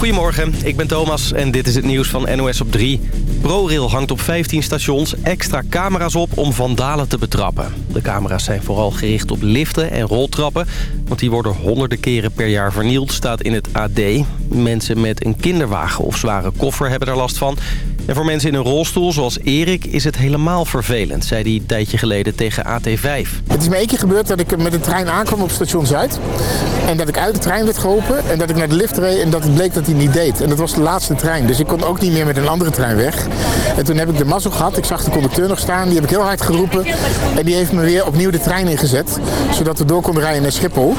Goedemorgen, ik ben Thomas en dit is het nieuws van NOS op 3. ProRail hangt op 15 stations extra camera's op om vandalen te betrappen. De camera's zijn vooral gericht op liften en roltrappen... want die worden honderden keren per jaar vernield, staat in het AD. Mensen met een kinderwagen of zware koffer hebben er last van... En voor mensen in een rolstoel, zoals Erik, is het helemaal vervelend... zei hij een tijdje geleden tegen AT5. Het is me één keer gebeurd dat ik met een trein aankwam op station Zuid... en dat ik uit de trein werd geholpen en dat ik naar de lift reed... en dat het bleek dat hij niet deed. En dat was de laatste trein, dus ik kon ook niet meer met een andere trein weg. En toen heb ik de mazzel gehad. Ik zag de conducteur nog staan, die heb ik heel hard geroepen... en die heeft me weer opnieuw de trein ingezet... zodat we door konden rijden naar Schiphol.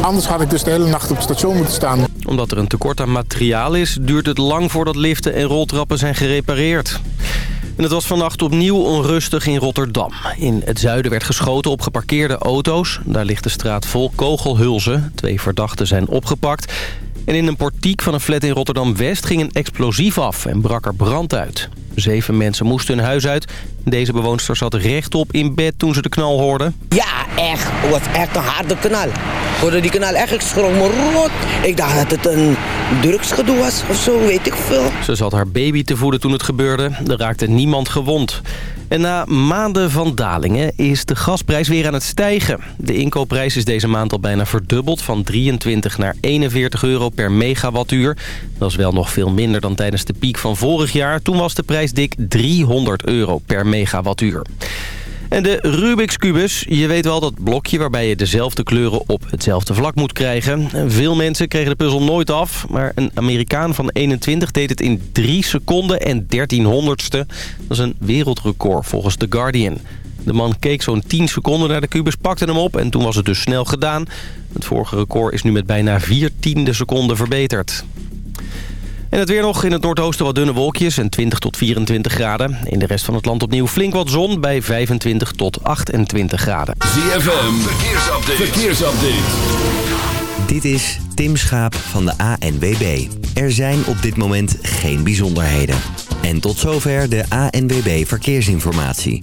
Anders had ik dus de hele nacht op het station moeten staan. Omdat er een tekort aan materiaal is... duurt het lang voordat liften en roltrappen zijn gerepareerd en het was vannacht opnieuw onrustig in Rotterdam. In het zuiden werd geschoten op geparkeerde auto's. Daar ligt de straat vol kogelhulzen. Twee verdachten zijn opgepakt. En in een portiek van een flat in Rotterdam-West ging een explosief af en brak er brand uit. Zeven mensen moesten hun huis uit. Deze bewoonster zat rechtop in bed toen ze de knal hoorden. Ja, echt. Het was echt een harde knal. Hoorde die knal echt, ik schrok me rot. Ik dacht dat het een drugsgedoe was of zo, weet ik veel. Ze zat haar baby te voeden toen het gebeurde. Er raakte niemand gewond. En na maanden van dalingen is de gasprijs weer aan het stijgen. De inkoopprijs is deze maand al bijna verdubbeld... van 23 naar 41 euro per megawattuur. Dat is wel nog veel minder dan tijdens de piek van vorig jaar. Toen was de prijs dik 300 euro per megawattuur. En de Rubik's Kubus, je weet wel dat blokje waarbij je dezelfde kleuren op hetzelfde vlak moet krijgen. Veel mensen kregen de puzzel nooit af, maar een Amerikaan van 21 deed het in 3 seconden en 13 honderdste. Dat is een wereldrecord volgens The Guardian. De man keek zo'n 10 seconden naar de kubus, pakte hem op en toen was het dus snel gedaan. Het vorige record is nu met bijna 4 tiende seconden verbeterd. En het weer nog in het noordoosten wat dunne wolkjes en 20 tot 24 graden. In de rest van het land opnieuw flink wat zon bij 25 tot 28 graden. ZFM, verkeersupdate. verkeersupdate. Dit is Tim Schaap van de ANWB. Er zijn op dit moment geen bijzonderheden. En tot zover de ANWB Verkeersinformatie.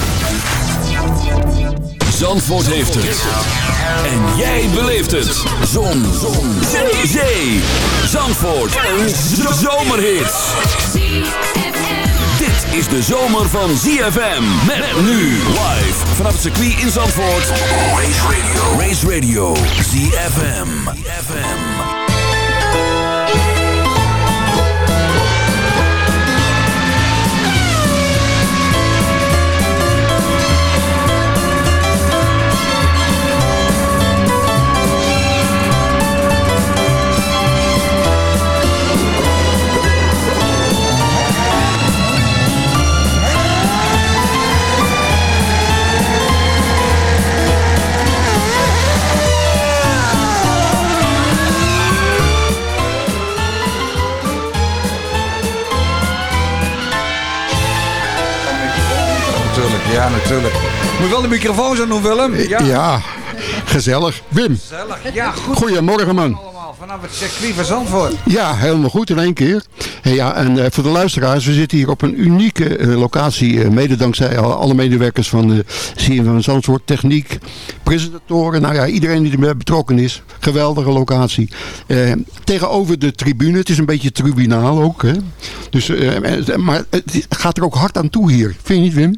Zandvoort heeft het. En jij beleeft het. Zon. Zon. Zee. Zee. Zandvoort. Een zomerhit. Dit is de zomer van ZFM. Met nu live vanaf het circuit in Zandvoort. Race Radio. Race Radio. ZFM. ZFM. Natuurlijk. Moet wel de microfoon zo doen, Willem. Ja. gezellig. Wim. Gezellig. Ja, goed. Goedemorgen, man. Allemaal vanaf het circuit van Zandvoort. Ja, helemaal goed in één keer. Hey, ja, en uh, voor de luisteraars, we zitten hier op een unieke uh, locatie. Uh, mede dankzij alle medewerkers van de CM van Zandvoort. Techniek, presentatoren, nou ja, iedereen die er betrokken is. Geweldige locatie. tegenover de tribune, het is een beetje tribunaal ook. Hè? Dus, maar het gaat er ook hard aan toe hier. Vind je niet, Wim?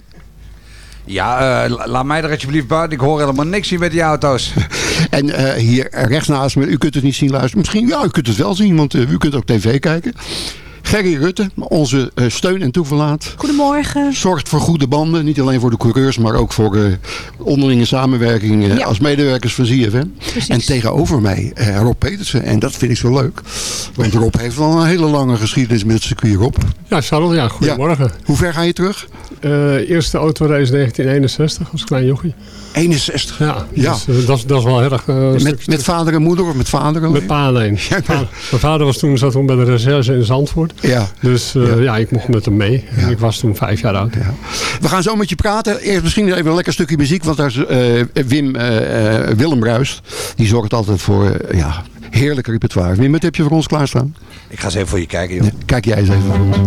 Ja, uh, laat mij er alsjeblieft buiten. Ik hoor helemaal niks hier met die auto's. en uh, hier rechts naast me, u kunt het niet zien luisteren. Misschien, ja, u kunt het wel zien, want uh, u kunt ook tv kijken. Gerry Rutte, onze eh, steun en toeverlaat. Goedemorgen. Zorgt voor goede banden, niet alleen voor de coureurs, maar ook voor uh, onderlinge samenwerking uh, ja. als medewerkers van ZFM. Precies. En tegenover mij uh, Rob Petersen. En dat vind ik zo leuk. Want Rob heeft wel een hele lange geschiedenis met het circuit Rob. Ja, Charles, ja, goedemorgen. Ja. Hoe ver ga je terug? eerste autorace 1961 als klein jochie. 61? Ja, ja. Dus, uh, dat, is, dat is wel erg... Uh, met, stuk, met vader en moeder of met vader alleen? Met pa alleen. Ja, pa, mijn vader was toen, zat toen bij de recherche in Zandvoort. Ja. Dus uh, ja. ja. ik mocht met hem mee. Ik was toen vijf jaar oud. We gaan zo met je praten. Eerst misschien even een lekker stukje muziek. Want daar is Wim Willem Ruist. Die zorgt altijd voor ja, heerlijk repertoire. Wim, wat heb je voor ons klaarstaan? Ik ga eens even voor je kijken, joh. Kijk jij eens even voor ons.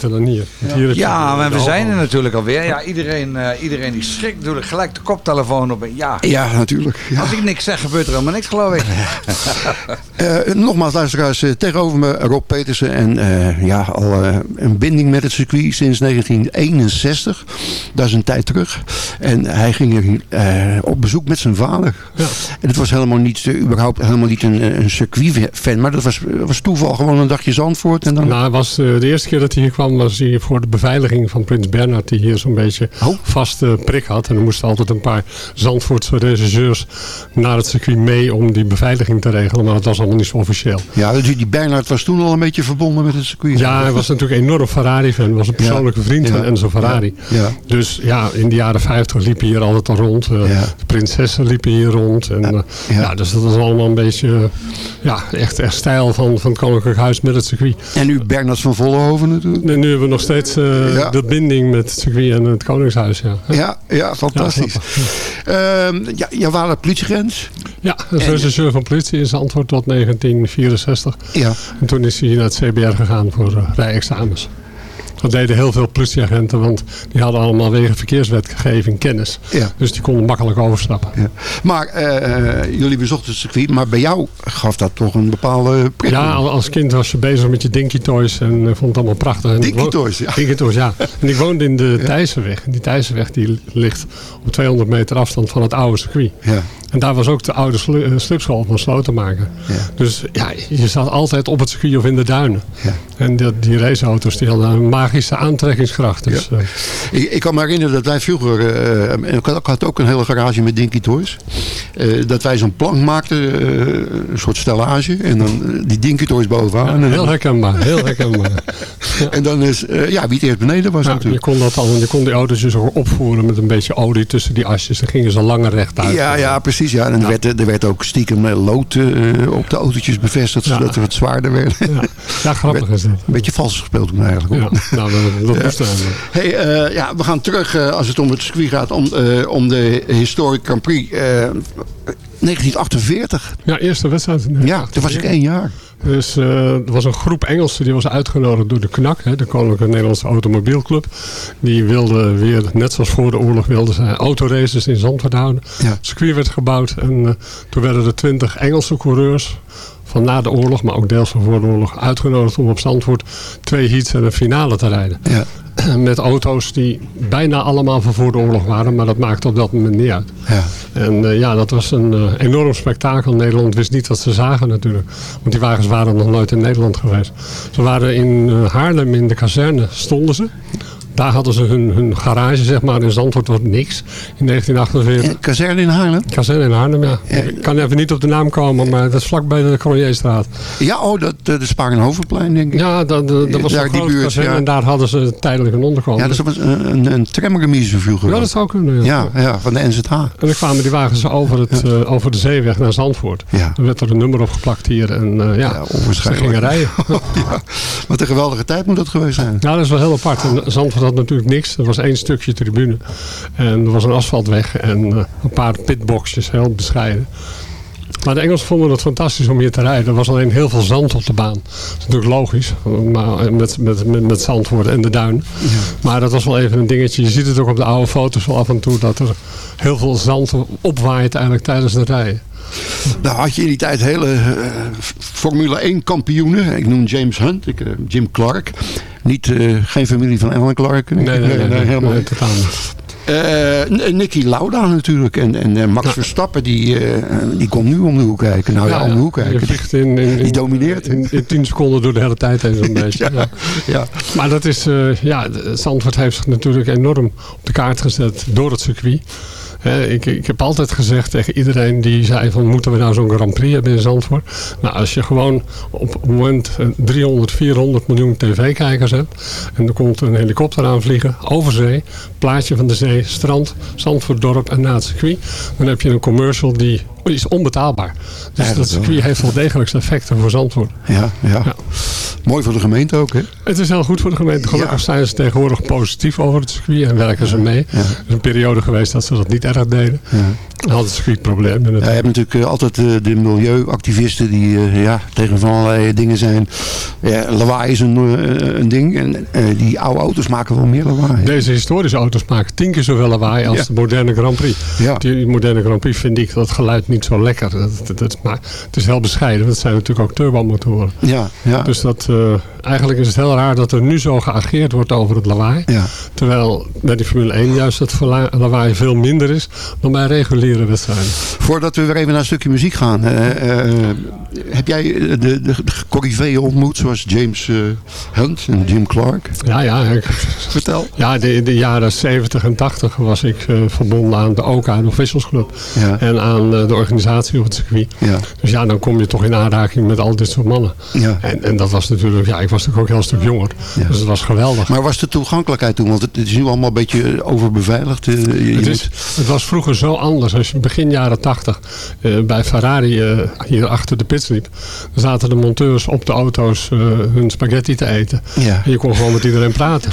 Beter dan hier. Ja, maar we zijn er natuurlijk alweer. Ja, iedereen, uh, iedereen die schrikt natuurlijk gelijk de koptelefoon op. Ja, ja natuurlijk. Ja. Als ik niks zeg, gebeurt er helemaal niks, geloof ik. uh, nogmaals, luisteraars, uh, tegenover me Rob Petersen. En ja, al een binding met het circuit sinds 1961. Dat is een tijd terug. En hij ging er op bezoek met zijn vader. Ja. En het was helemaal niet, überhaupt helemaal niet een, een circuit-fan. Maar dat was, was toeval, gewoon een dagje Zandvoort. En dan... Nou, was, de eerste keer dat hij hier kwam, was hij voor de beveiliging van Prins Bernhard. Die hier zo'n beetje oh. vaste prik had. En er moesten altijd een paar Zandvoortse regisseurs naar het circuit mee om die beveiliging te regelen. Maar dat was allemaal niet zo officieel. Ja, dus die Bernhard was toen al een beetje verbonden met het circuit. Ja, hij was natuurlijk enorm Ferrari-fan. was een persoonlijke ja. vriend van ja. Enzo Ferrari. Ja. Dus ja, in de jaren 50 liepen hier altijd al rond. Uh, ja. De prinsessen liepen hier rond. En, uh, ja. dus dat was allemaal een beetje uh, ja, echt, echt stijl van, van het Koninklijk Huis met het circuit. En nu Bernhard van Vollenhoven natuurlijk? En nu hebben we nog steeds de binding met het circuit en het Koningshuis. Ja, ja, ja fantastisch. Ja, um, ja, jij waren politiegrens? Ja, als van politie is antwoord tot 1964. Ja. En toen is hij naar het CBR gegaan voor rijexamens. Dat deden heel veel politieagenten, want die hadden allemaal wegen verkeerswetgeving kennis. Ja. Dus die konden makkelijk overstappen. Ja. Maar eh, jullie bezochten het circuit, maar bij jou gaf dat toch een bepaalde prikkel? Ja, al- als kind was je bezig met je Dinky Toys en eh, vond het allemaal prachtig. En Dinky Toys, ja. Dinky Toys, ja. En ik woonde in de Thijssenweg. En die Thijssenweg die ligt op 200 meter afstand van het oude circuit. Ja. En daar was ook de oude eh, slipschool van Slotenmaker. Ja. Dus ja, je zat altijd op het circuit of in de duinen. Ja. En die, die raceauto's die hadden een magische aantrekkingskracht. Dus, eh, Ik, ik kan me herinneren dat wij vroeger, eh, en ik had, ik had ook een hele garage met Dinky Toys, eh, dat wij zo'n plank maakten, een soort stellage, en dan die Dinky Toys bovenaan. en, heel herkenbaar, heel herkenbaar. en dan is, ja, wie het eerst beneden was Ja, je natuurlijk. kon dat al, je kon die auto's dus ook opvoeren met een beetje olie tussen die asjes. Dan gingen ze langer rechtuit. Ja, ja, precies. Ja. En er, werd, er werd ook stiekem lood op de autootjes bevestigd, Ja. zodat het wat zwaarder werd. Ja, ja grappig is dit. Een beetje vals gespeeld toen eigenlijk. Ja, nou, dat, moest. Hey, eh, ja, we gaan terug eh, als het om het circuit gaat, om, eh, om de Historic Grand Prix. eh, 1948. Ja, eerste wedstrijd. Ja, toen was ik één jaar. Dus er was een groep Engelsen die was uitgenodigd door de KNAK, hè, de Koninklijke Nederlandse Automobielclub. Die wilden weer, net zoals voor de oorlog, wilden ze autoraces in Zandvoort houden. Ja. Het circuit werd gebouwd en toen werden er twintig Engelse coureurs van na de oorlog, maar ook deels van voor de oorlog, uitgenodigd om op Zandvoort twee heats en een finale te rijden. Ja. Met auto's die bijna allemaal van voor de oorlog waren, maar dat maakte op dat moment niet uit. Ja. En eh, ja, dat was een eh, enorm spektakel. Nederland wist niet wat ze zagen natuurlijk. Want die wagens waren nog nooit in Nederland geweest. Ze waren in eh, Haarlem in de kazerne, stonden ze. Daar hadden ze hun, hun garage, zeg maar. In Zandvoort was niks in 1948. En kazerne in Haarlem? Kazerne in Haarlem, ja. Ik kan even niet op de naam komen, maar dat is vlakbij de Cronjestraat. Ja, oh, dat, eh, de Sparenhovenplein, denk ik. Ja, dat, dat, dat was Daar een die buurt, kazerne ja. en daar hadden ze tijdelijk een onderkomen. Ja, dat was een, een, een tramremise vroeger. Ja, dat zou kunnen. ja, ja, van de NZH. En dan kwamen die wagens over, het, eh, over de zeeweg naar Zandvoort. Ja. Er werd er een nummer op geplakt hier en eh, ja, Ja, gingen rijden. ja, wat een geweldige tijd moet dat geweest zijn. Ja, dat is wel heel apart. En Zandvoort natuurlijk niks. Er was één stukje tribune. En er was een asfaltweg en eh, een paar pitboxjes, heel bescheiden. Maar de Engelsen vonden het fantastisch om hier te rijden. Er was alleen heel veel zand op de baan. Dat is natuurlijk logisch, maar met, met, met, met Zandvoort en de duin. Maar dat was wel even een dingetje. Je ziet het ook op de oude foto's wel af en toe... dat er heel veel zand opwaait eigenlijk tijdens het rijden. Nou had je in die tijd hele eh, Formule 1 kampioenen. Ik noem James Hunt, ik, eh, Jim Clark. Niet, eh, geen familie van Alan Clark. Nee, nee, nee, nee, helemaal nee, niet. Eh, Nicky Lauda natuurlijk. En, en Max Verstappen, die, die komt nu om de hoek kijken. Nou ja, om de hoek kijken. vliegt in, Die domineert. In, in 10 seconden door de hele tijd heen zo'n beetje. Ja. Ja. Maar dat is, ja, Zandvoort heeft zich natuurlijk enorm op de kaart gezet door het circuit. Ik, ik heb altijd gezegd tegen iedereen die zei van moeten we nou zo'n Grand Prix hebben in Zandvoort. Nou, als je gewoon op het moment eh, 300, 400 miljoen tv-kijkers hebt. En er komt een helikopter aanvliegen over zee. Plaatje van de zee, strand, Zandvoort dorp en na het circuit. Dan heb je een commercial die is onbetaalbaar. Dus Ja, dat circuit heeft wel degelijk zijn effecten voor Zandvoort. Ja, ja. Ja. Mooi voor de gemeente ook, hè? Het is heel goed voor de gemeente. Gelukkig Ja. zijn ze tegenwoordig positief over het circuit en werken ze mee. Er is een periode geweest dat ze dat niet erg deden. Dan had het circuit problemen. Ja, je hebt natuurlijk eh, altijd eh, de milieuactivisten die eh, ja, tegen van allerlei dingen zijn. Ja, lawaai is een, een ding. En die oude auto's maken wel meer lawaai. Deze historische auto's maken tien keer zoveel lawaai als Ja. de moderne Grand Prix. Ja. Die moderne Grand Prix vind ik dat geluid niet zo lekker. Dat, dat, dat- maar het is heel bescheiden. want Het zijn natuurlijk ook turbomotoren. Ja, ja. Dus dat, eh, eigenlijk is het heel raar dat er nu zo geageerd wordt over het lawaai. ja. Terwijl bij de Formule 1 juist het lawaai veel minder is dan bij reguliere wedstrijden. Voordat we weer even naar een stukje muziek gaan. eh, heb jij de, de, ontmoet zoals James eh, Hunt en Jim Clark? Ja, ja. Ik, Vertel. Ja, de, de jaren 70 en 80 was ik verbonden aan de OKA, de Visselsclub. Ja. En aan de organisatie op het circuit. Ja. Dus ja, dan kom je toch in aanraking met al dit soort mannen. Ja. En, en dat was natuurlijk, ja, ik was natuurlijk ook heel stuk jonger. Ja. Dus het was geweldig. Maar was de toegankelijkheid toen? Want het, het is nu allemaal een beetje overbeveiligd. eh, je- je Het, is, het was vroeger zo anders. Als je begin jaren 80 eh, bij Ferrari eh, hier achter de pits liep. Dan zaten de monteurs op de auto's eh, hun spaghetti te eten. Ja. En je kon gewoon met iedereen praten.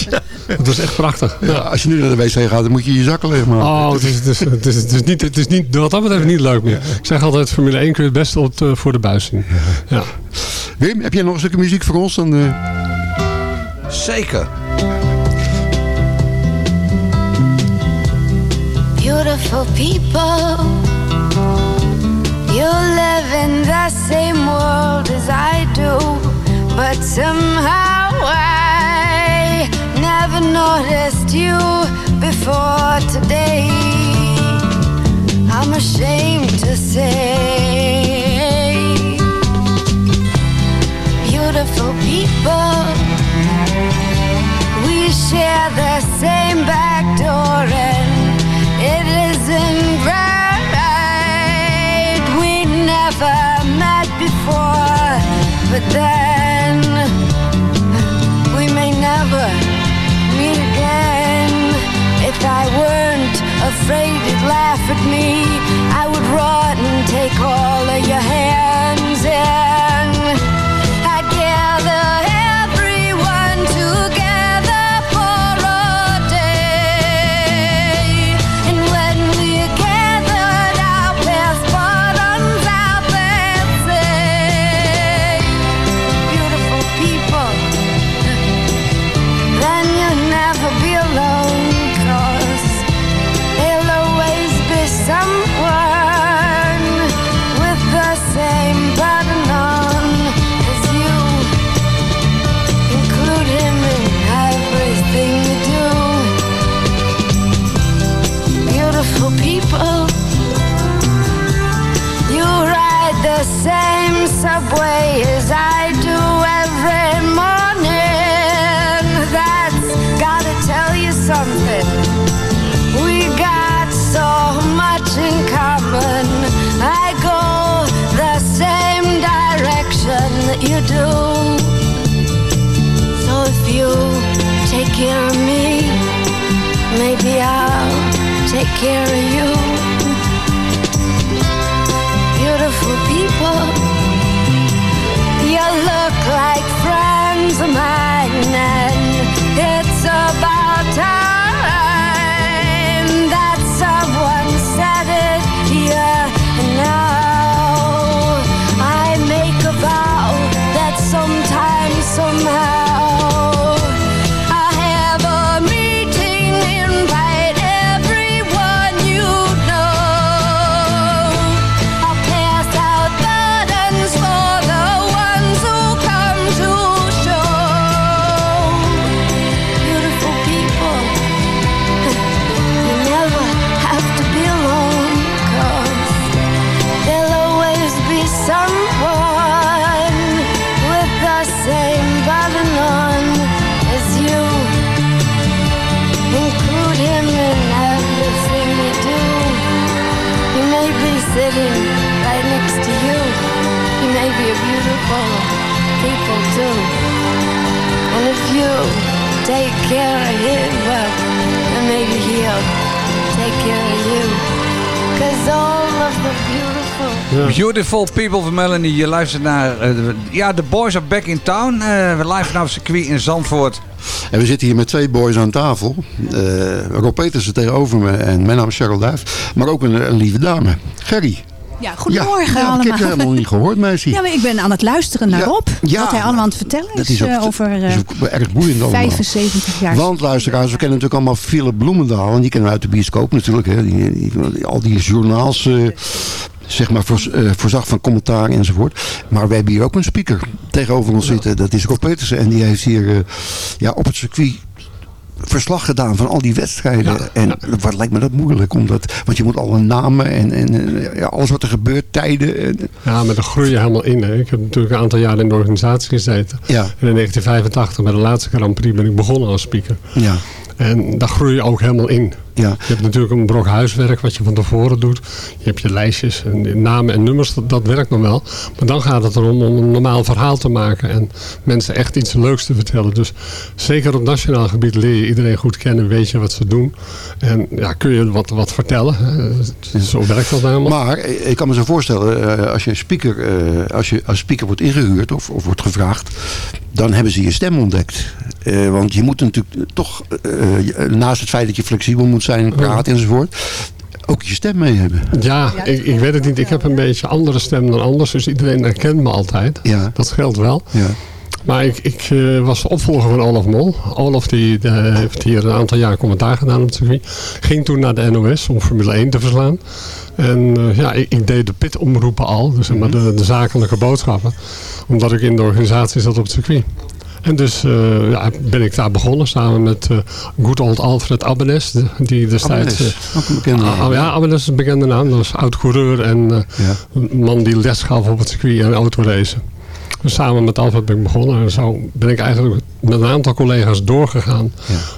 Dat was echt prachtig. Ja, als je nu naar de wc gaat, dan moet je je zakken leeg maken. Oh, het is, het, is, het, is, het is niet, het is niet, wat dat betreft niet leuk meer. Ik zeg altijd, Formule 1 kun je het best op, voor de buis zien. Ja. Wim, heb jij nog een stukje muziek voor ons? Dan. Eh, Zeker. Beautiful people You live in the same world as I do But somehow I never noticed you before today I'm ashamed to say, beautiful people. We share the same back door and it isn't right. We never met before, but then we may never meet again. If I weren't afraid you'd laugh at me, I would run and take all of your hands and care you. Beautiful people, you look like friends of mine, Beautiful people van Melanie. Je luistert naar... eh, de- ja, de boys are back in town. Eh, we live vanaf het circuit in Zandvoort. En we zitten hier met twee boys aan tafel. Eh Rob Petersen tegenover me en mijn naam is Cheryl Duif. Maar ook een, een lieve dame, Gerry. Ja, goedemorgen ja, ja, allemaal. Ik heb je helemaal niet gehoord, meisje. Ja, maar ik ben aan het luisteren naar Ja, Rob. ja. wat hij allemaal aan het vertellen is, Dat is ook- over eh, is ook erg boeiend allemaal. 75 jaar. Want luisteraars, we kennen natuurlijk allemaal Philip Bloemendaal. En die kennen we uit de bioscoop natuurlijk. Hè. Die, die- al die journaals, eh, zeg maar, voorz- eh, voorzag van commentaar enzovoort. Maar we hebben hier ook een speaker tegenover ons zitten. Dat is Rob Petersen. En die heeft hier eh, ja, op het circuit verslag gedaan van al die wedstrijden. en wat lijkt me dat moeilijk. Omdat, want je moet alle namen en, en eh, ja, alles wat er gebeurt, tijden. En, Ja, maar daar groei je helemaal in. Hè. Ik heb natuurlijk een aantal jaren in de organisatie gezeten. Ja. En in 1985, bij de laatste Grand Prix, ben ik begonnen als speaker. ja. En daar groei je ook helemaal in. Ja. Je hebt natuurlijk een brok huiswerk wat je van tevoren doet. Je hebt je lijstjes en namen en nummers, dat, dat werkt nog wel. Maar dan gaat het erom om een normaal verhaal te maken en mensen echt iets leuks te vertellen. Dus zeker op nationaal gebied leer je iedereen goed kennen, weet je wat ze doen. En ja, kun je wat, wat vertellen. Zo werkt dat helemaal. Maar eh, ik kan me zo voorstellen, eh, als je speaker, eh, als je als speaker wordt ingehuurd of, of wordt gevraagd, dan hebben ze je stem ontdekt. Want je moet natuurlijk toch, naast het feit dat je flexibel moet zijn, praten enzovoort, ook je stem mee hebben. Ja, ik, ik weet het niet. Ik heb een beetje andere stem dan anders. Dus iedereen herkent me altijd. Ja. Dat geldt wel. Ja. Maar ik, ik eh, was de opvolger van Olaf Mol. Olaf die, die heeft hier een aantal jaar commentaar gedaan op het circuit. Ging toen naar de NOS om Formule 1 te verslaan. En eh, ja, ik, ik deed de pitomroepen al, dus maar de, de zakelijke boodschappen. Omdat ik in de organisatie zat op het circuit. En dus eh, ja, ben ik daar begonnen samen met eh good old Alfred Abbenes. Die destijds... Abbenes, eh, ook een bekende naam. Ah, ja, Abbenes is een bekende naam. Dat was oud-coureur en een man die les gaf op het circuit en autoracen. Dus samen met Alfred ben ik begonnen. En zo ben ik eigenlijk met een aantal collega's doorgegaan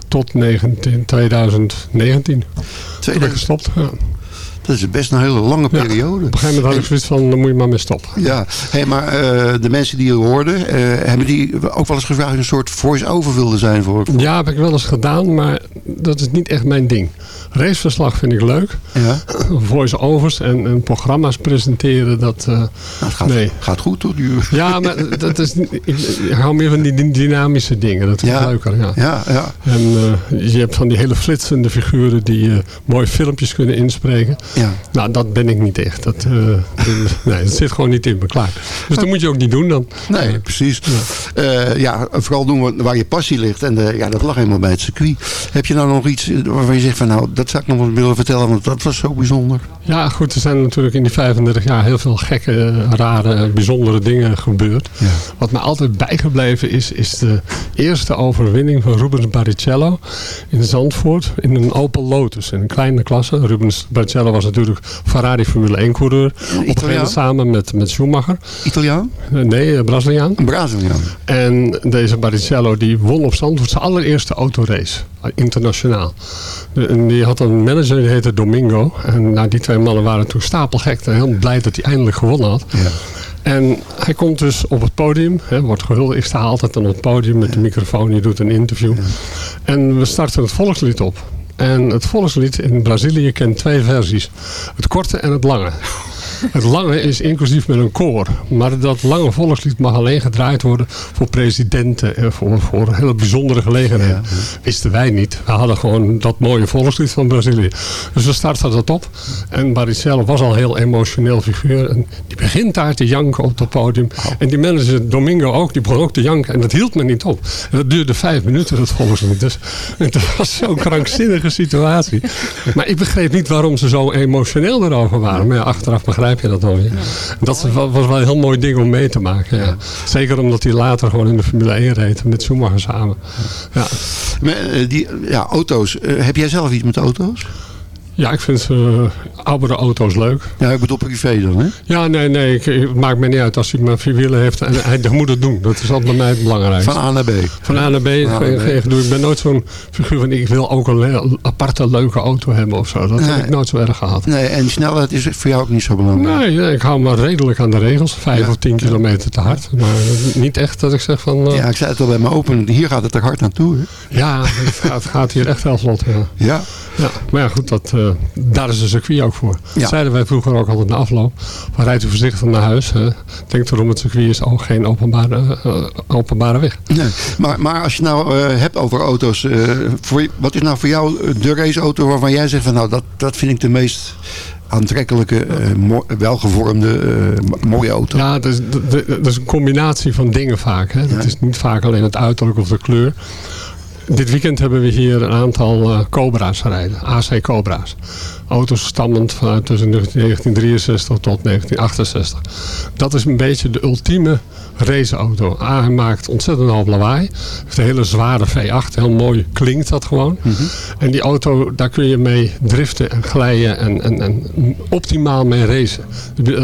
tot 19, 2019. Toen ben ik gestopt. Ja. Dat is best een hele lange periode. Op een gegeven moment had ik zoiets van, dan moet je maar mee stoppen. Ja, hey, maar eh, de mensen die je hoorden, eh, hebben die ook wel eens gevraagd een soort voice-over wilde zijn voor? Ja, heb ik wel eens gedaan, maar dat is niet echt mijn ding. Raceverslag vind ik leuk. Ja. Voice-overs en, en programma's presenteren, dat... eh, gaat, nee. gaat goed toch? Die... Ja, maar dat is, ik, ik hou meer van die dy- dynamische dingen. Dat vind ik Ja. leuker, ja. Ja, ja. En eh, je hebt van die hele flitsende figuren die eh, mooie filmpjes kunnen inspreken. Ja. Nou, dat ben ik niet echt. Dat, nee, dat zit gewoon niet in me, klaar. Dus dat moet je ook niet doen dan. Nee, precies. Ja. ja, vooral doen we waar je passie ligt. En ja, dat lag helemaal bij het circuit. Heb je nou nog iets waarvan je zegt van nou, dat zou ik nog wel willen vertellen, want dat was zo bijzonder. Ja, goed, er zijn natuurlijk in die 35 jaar heel veel gekke, rare, bijzondere dingen gebeurd. Wat mij altijd bijgebleven is, is de eerste overwinning van Rubens Barrichello in Zandvoort in een Opel Lotus. In een kleine klasse. Rubens Barrichello was natuurlijk Ferrari Formule 1 coureur. Op een gegeven moment samen met, met Schumacher. Italiaan? Nee, eh, Braziliaan. Een Braziliaan. En deze Barrichello die won op Zandvoort zijn allereerste autorace. eh, Internationaal. En die had een manager, die heette Domingo. En nou, die twee mannen waren toen stapelgek. En heel blij dat hij eindelijk gewonnen had. En hij komt dus op het podium. Hè, wordt gehuldigd. Ik sta altijd aan het podium met de microfoon. Je doet een interview. En we starten het volkslied op. En het volkslied in Brazilië kent twee versies. Het korte en het lange. Het lange is inclusief met een koor. Maar dat lange volkslied mag alleen gedraaid worden voor presidenten en voor, voor hele bijzondere gelegenheden. Wisten wij niet. We hadden gewoon dat mooie volkslied van Brazilië. Dus we starten dat op. En Barrichello was al een heel emotioneel figuur. En die begint daar te janken op het podium. En die manager Domingo ook, die begon ook te janken. En dat hield me niet op. En dat duurde vijf minuten, dat volkslied. Dus het was zo'n krankzinnige situatie. Maar ik begreep niet waarom ze zo emotioneel erover waren. Maar ja, achteraf begrijp je dat weer. Dat was wel een heel mooi ding om mee te maken. Ja. Zeker omdat hij later gewoon in de Formule 1 reed. Met Schumacher samen. Ja. Eh, die, ja, auto's. Eh, heb jij zelf iets met auto's? Ja, ik vind uh, oudere auto's leuk. Ja, ik bedoel privé dan, hè? Ja, nee, nee. Ik, het maakt me niet uit als hij maar vier wielen heeft. En hij moet het doen. Dat is altijd bij mij het belangrijkste. Van A naar B. Van A naar B. Van A naar B. geen gedoe. Ik ben nooit zo'n figuur van ik wil ook een le- aparte leuke auto hebben of zo. Dat Nee. heb ik nooit zo erg gehad. Nee, en snelheid is voor jou ook niet zo belangrijk. Nee, nee, ik hou me redelijk aan de regels. Vijf of tien kilometer te hard. Maar niet echt dat ik zeg van... eh, Ja, ik zei het al bij mijn open. Hier gaat het er hard naartoe, hè? Ja, het gaat, het gaat hier echt heel vlot. Ja. Ja. Ja, maar ja, goed, dat, eh, daar is een circuit ook voor. Ja. Dat zeiden wij vroeger ook altijd na afloop. Van rijdt u voorzichtig naar huis. Hè. Denk erom, het circuit is ook geen openbare, eh, openbare weg. Nee. Maar, maar als je nou eh, hebt over auto's. eh, voor, wat is nou voor jou de raceauto waarvan jij zegt van nou dat, dat vind ik de meest aantrekkelijke, eh, welgevormde, eh, mo- mooie auto? Ja, dat is, dat- is een combinatie van dingen vaak. Hè. Het is niet vaak alleen het uiterlijk of de kleur. Dit weekend hebben we hier een aantal eh, Cobra's rijden. AC Cobra's. Auto's stammend vanuit tussen 1963 tot 1968. Dat is een beetje de ultieme raceauto. A, hij maakt ontzettend hoop lawaai. heeft een hele zware V8. Heel mooi klinkt dat gewoon. En die auto, daar kun je mee driften en glijden en, en, en optimaal mee racen.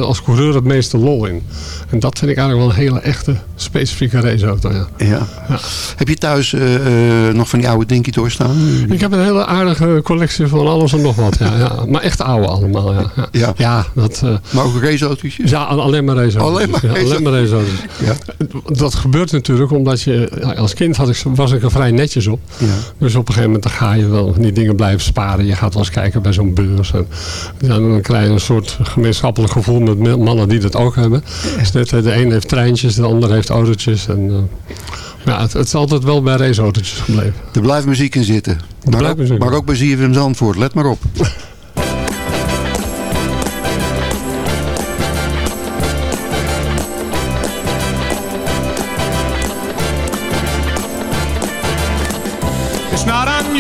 Als coureur het meeste lol in. En dat vind ik eigenlijk wel een hele echte specifieke raceauto. Ja. Ja. Heb je thuis eh, eh, nog van die oude Dinky doorstaan? Ik heb een hele aardige collectie van alles en nog wat. Ja, ja. Maar echt oude allemaal. Ja, ja. Ja. dat, eh, Maar ook raceauto's? ja al- alleen maar raceauto's. Alleen maar Ja, alleen maar raceauto's. Ja. Dat gebeurt natuurlijk omdat je... Als kind had ik, was ik er vrij netjes op. Ja. Dus op een gegeven moment dan ga je wel die dingen blijven sparen. Je gaat wel eens kijken bij zo'n beurs. En, dan krijg je een soort gemeenschappelijk gevoel met me- mannen die dat ook hebben. Dus net, eh, de een heeft treintjes, de ander heeft autootjes. En, eh, ja, het, het is altijd wel bij raceautootjes gebleven. Er blijft muziek in zitten. Maar ook, maar ook bij ZFM Zandvoort. Let maar op.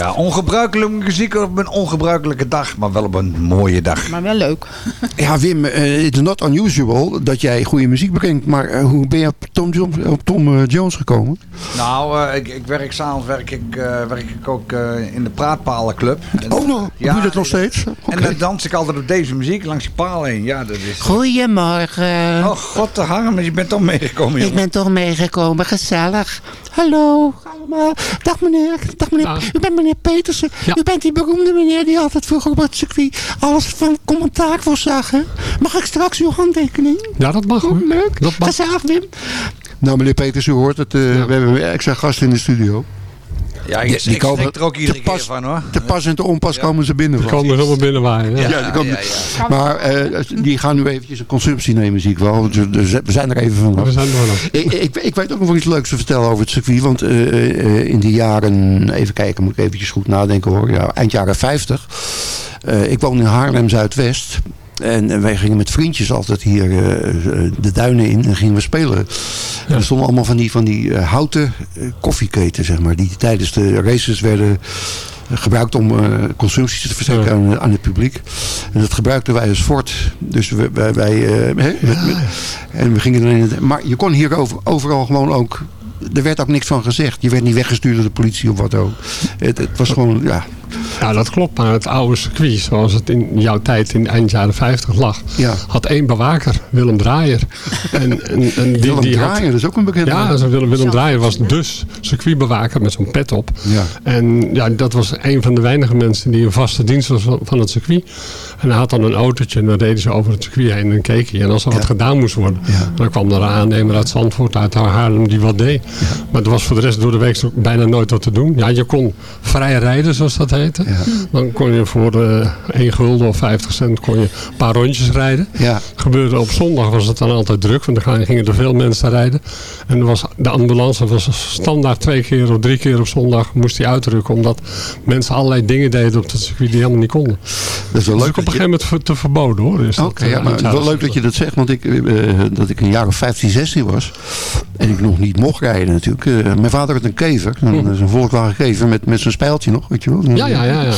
Ja, ongebruikelijke muziek op een ongebruikelijke dag, maar wel op een mooie dag. Maar wel leuk. Ja, Wim, eh, het is not unusual dat jij goede muziek brengt. Maar eh, hoe ben je op Tom, Jones, op Tom eh, Jones gekomen? Nou, eh, ik, ik werk s'avonds werk ik, eh, werk ik ook eh, in de Praatpalenclub. En- Oh, nou, doe je dat nog steeds? En dan dans ik altijd op deze muziek langs die palen heen. Ja, dat is... Goedemorgen. Oh, god de harm, je bent toch meegekomen, Ik jongen. ben toch meegekomen, gezellig. Hallo, allemaal. Dag meneer, dag meneer. U bent meneer Petersen. U bent die beroemde meneer die altijd vroeger op het circuit alles van commentaar voorzag. Hè? Mag ik straks uw handtekening? Ja, dat mag hoor. Leuk. Dat mag. Gezellig, Wim. Nou, meneer Peters, u hoort het. eh, We hebben een extra gast in de studio. Ja, ik, ik schrik er ook iedere keer van hoor. Te pas en te onpas komen ze binnen. Die komen er allemaal binnen waaien. Ja. Ja, die komen- Maar eh, die gaan nu eventjes een consumptie nemen, zie ik wel. Dus, dus we zijn er even vanaf. We zijn er vanaf. Ik, ik, ik weet ook nog iets leuks te vertellen over het circuit. Want eh, eh, in de jaren, even kijken, moet ik eventjes goed nadenken hoor. Ja, eind jaren 50. Eh, ik woon in Haarlem Zuidwest. En wij gingen met vriendjes altijd hier eh, eh, de duinen in en gingen we spelen. En er stonden allemaal van die, van die eh, houten koffieketen, zeg maar. Die tijdens de races werden gebruikt om consumpties te verstrekken aan, aan het publiek. En dat gebruikten wij als fort. Dus we- wij... wij hè, met- met- en we gingen in het... Maar je kon hier over, overal gewoon ook... Er werd ook niks van gezegd. Je werd niet weggestuurd door de politie of wat ook. Het, het was gewoon, ja... Ja, dat klopt. Maar het oude circuit, zoals het in jouw tijd in eind jaren 50 lag, Ja. had één bewaker, Willem Draaier. En, en, en die, Willem die had- Draaier, dat is ook een bekende Ja, zo Willem, Willem Draaier was dus circuitbewaker met zo'n pet op. Ja. En ja, dat was een van de weinige mensen die een vaste dienst was van, het circuit. En hij had dan een autootje en dan reden ze over het circuit heen en keek hij. En als er wat gedaan moest worden, dan kwam er een aannemer uit Zandvoort, uit Haarlem, die wat deed. Maar er was voor de rest door de week bijna nooit wat te doen. Ja, je kon vrij rijden, zoals dat Dan kon je voor eh 1 gulden of 50 cent kon je een paar rondjes rijden. Ja. Gebeurde op zondag was het dan altijd druk, want dan gingen er veel mensen rijden. En was, de ambulance was standaard twee keer of drie keer op zondag moest die uitrukken. Omdat mensen allerlei dingen deden op het circuit die helemaal niet konden. Dat is wel leuk op een gegeven moment te verboden hoor. Is Oké, dat, ja, eh, maar wel leuk dat je dat zegt, want ik, eh, dat ik een jaar of 15, 16 was en ik nog niet mocht rijden natuurlijk. Mijn vader had een kever, een, een Volkswagen kever met, met zijn spijltje nog, weet je wel. Hm. Ja, ja, ja. ja.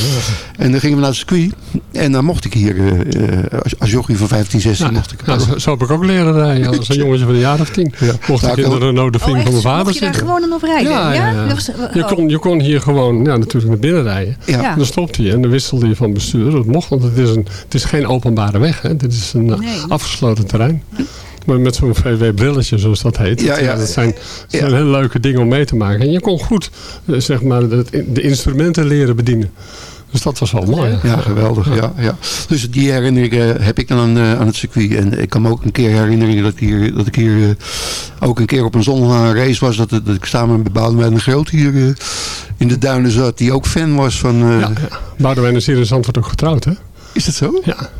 En dan gingen we naar het circuit en dan mocht ik hier, eh, eh, als, als jochie van 15, 16 mocht ik. Ja, zo, zo heb ik ook leren rijden. Als een jongetje van een jaar of tien. Mocht Nou, ik in de Renault de Oh, van mijn vader Mocht je daar zitten. gewoon dan op rijden? Ja, ja, ja. Dat was- Je, oh. kon, je kon hier gewoon ja, natuurlijk naar binnen rijden. Ja. Ja. Dan stopte je en dan wisselde je van bestuur. Dat mocht, want het is, een, het is geen openbare weg. Hè. Dit is een eh, Nee. afgesloten terrein. Maar met zo'n VW-brilletje, zoals dat heet. Ja, ja. Dat zijn, dat zijn hele leuke dingen om mee te maken. En je kon goed eh, zeg maar, de, de instrumenten leren bedienen. Dus dat was wel mooi. Ja, geweldig. Ja, ja. Dus die herinneringen heb ik dan aan, eh, aan het circuit. En ik kan me ook een keer herinneren dat ik hier, dat ik hier eh, ook een keer op een zondag race was. Dat, dat ik samen met Boudewijn de Groot hier in de duinen zat. Die ook fan was van... ja. Boudewijn is hier in Zandvoort ook getrouwd, hè? Is dat zo? Ja.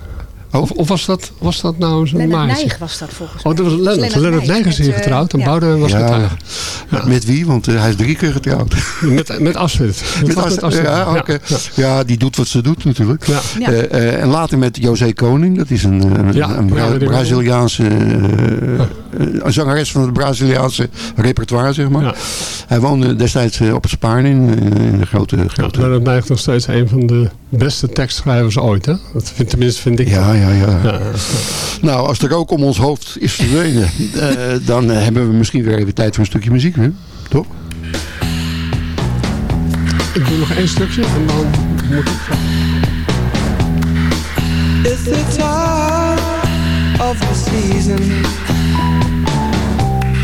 Of, of was, dat, was dat nou zo'n Lennart maatje? Nijg was dat volgens Oh, dat was Lennart. Lennart Lennart Nijg is hier eh, getrouwd en ja. Boudewijn was Ja. getuige. Met wie? Want eh, hij is drie keer getrouwd. Met, met Astrid. Met Astrid. ja, oké. ja. die doet wat ze doet natuurlijk. Ja. Ja. Eh, eh, en later met José Koning. Dat is een, een, Ja, Bra- ja. Braziliaanse... een zangeres van het Braziliaanse repertoire, zeg maar. Ja. Hij woonde destijds op het Spaan in, in, de grote... Ja, grote Lennart Nijg is nog steeds een van de beste tekstschrijvers ooit, hè? Dat vind, tenminste vind ik. Ja, ja, ja. Ja. Nou, als de rook om ons hoofd is verdwenen, eh, dan eh, hebben we misschien weer even tijd voor een stukje muziek, hè? toch? Ik doe nog één stukje en dan moet ik... It's the time of the season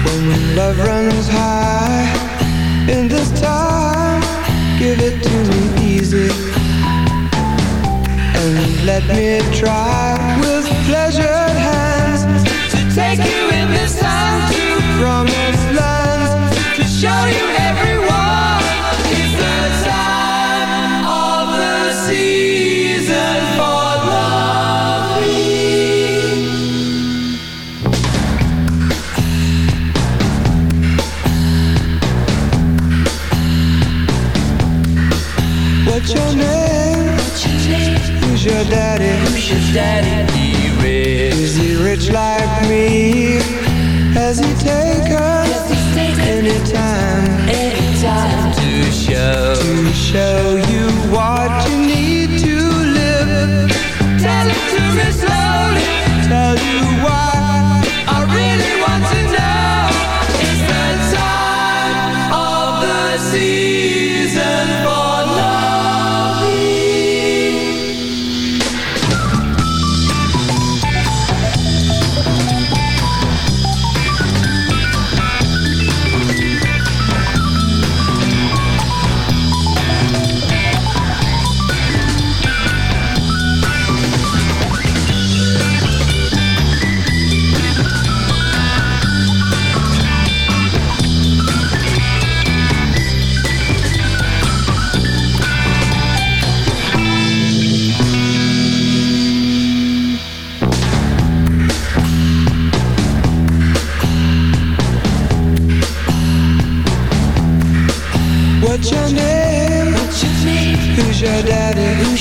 when love runs high. In this time, give it to me easy and let me try with pleasured hands to take you in this time to promised daddy? He rich. Is he rich like me? Has he taken any time? Any time to show to show you what you need to live? Tell it to me slowly. Tell you